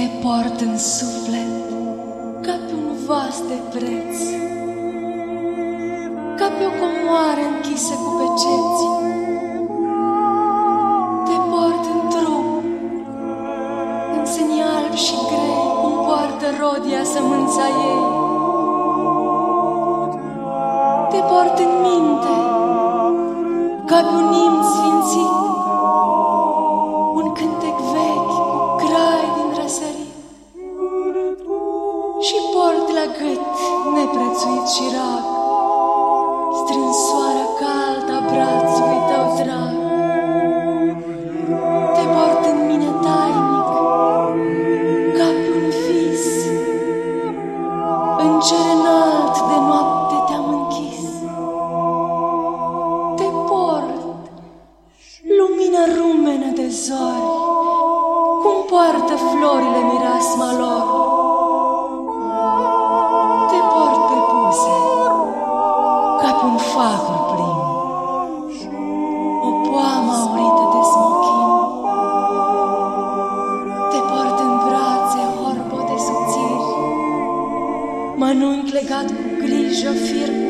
port în suflet ca pe un vas de preț, ca pe o comoară închisă cu peceți. Te port în trup, în seni albi și grei, cum poartă rodia sămânța ei. Te port în minte, ca pe un Și port la gât neprețuit și rag, strânsoarea caldă a brațului tău drag. Te port în mine tainic, ca pe un vis, în cer înalt de noapte te-am închis. Te port, lumină rumenă de zori, cum poartă florile mirasma lor. Ca pe un facur plin, o poamă aurită de smochin. Te port în brațe, horbo de subțiri, mănunchi legat cu grijă firm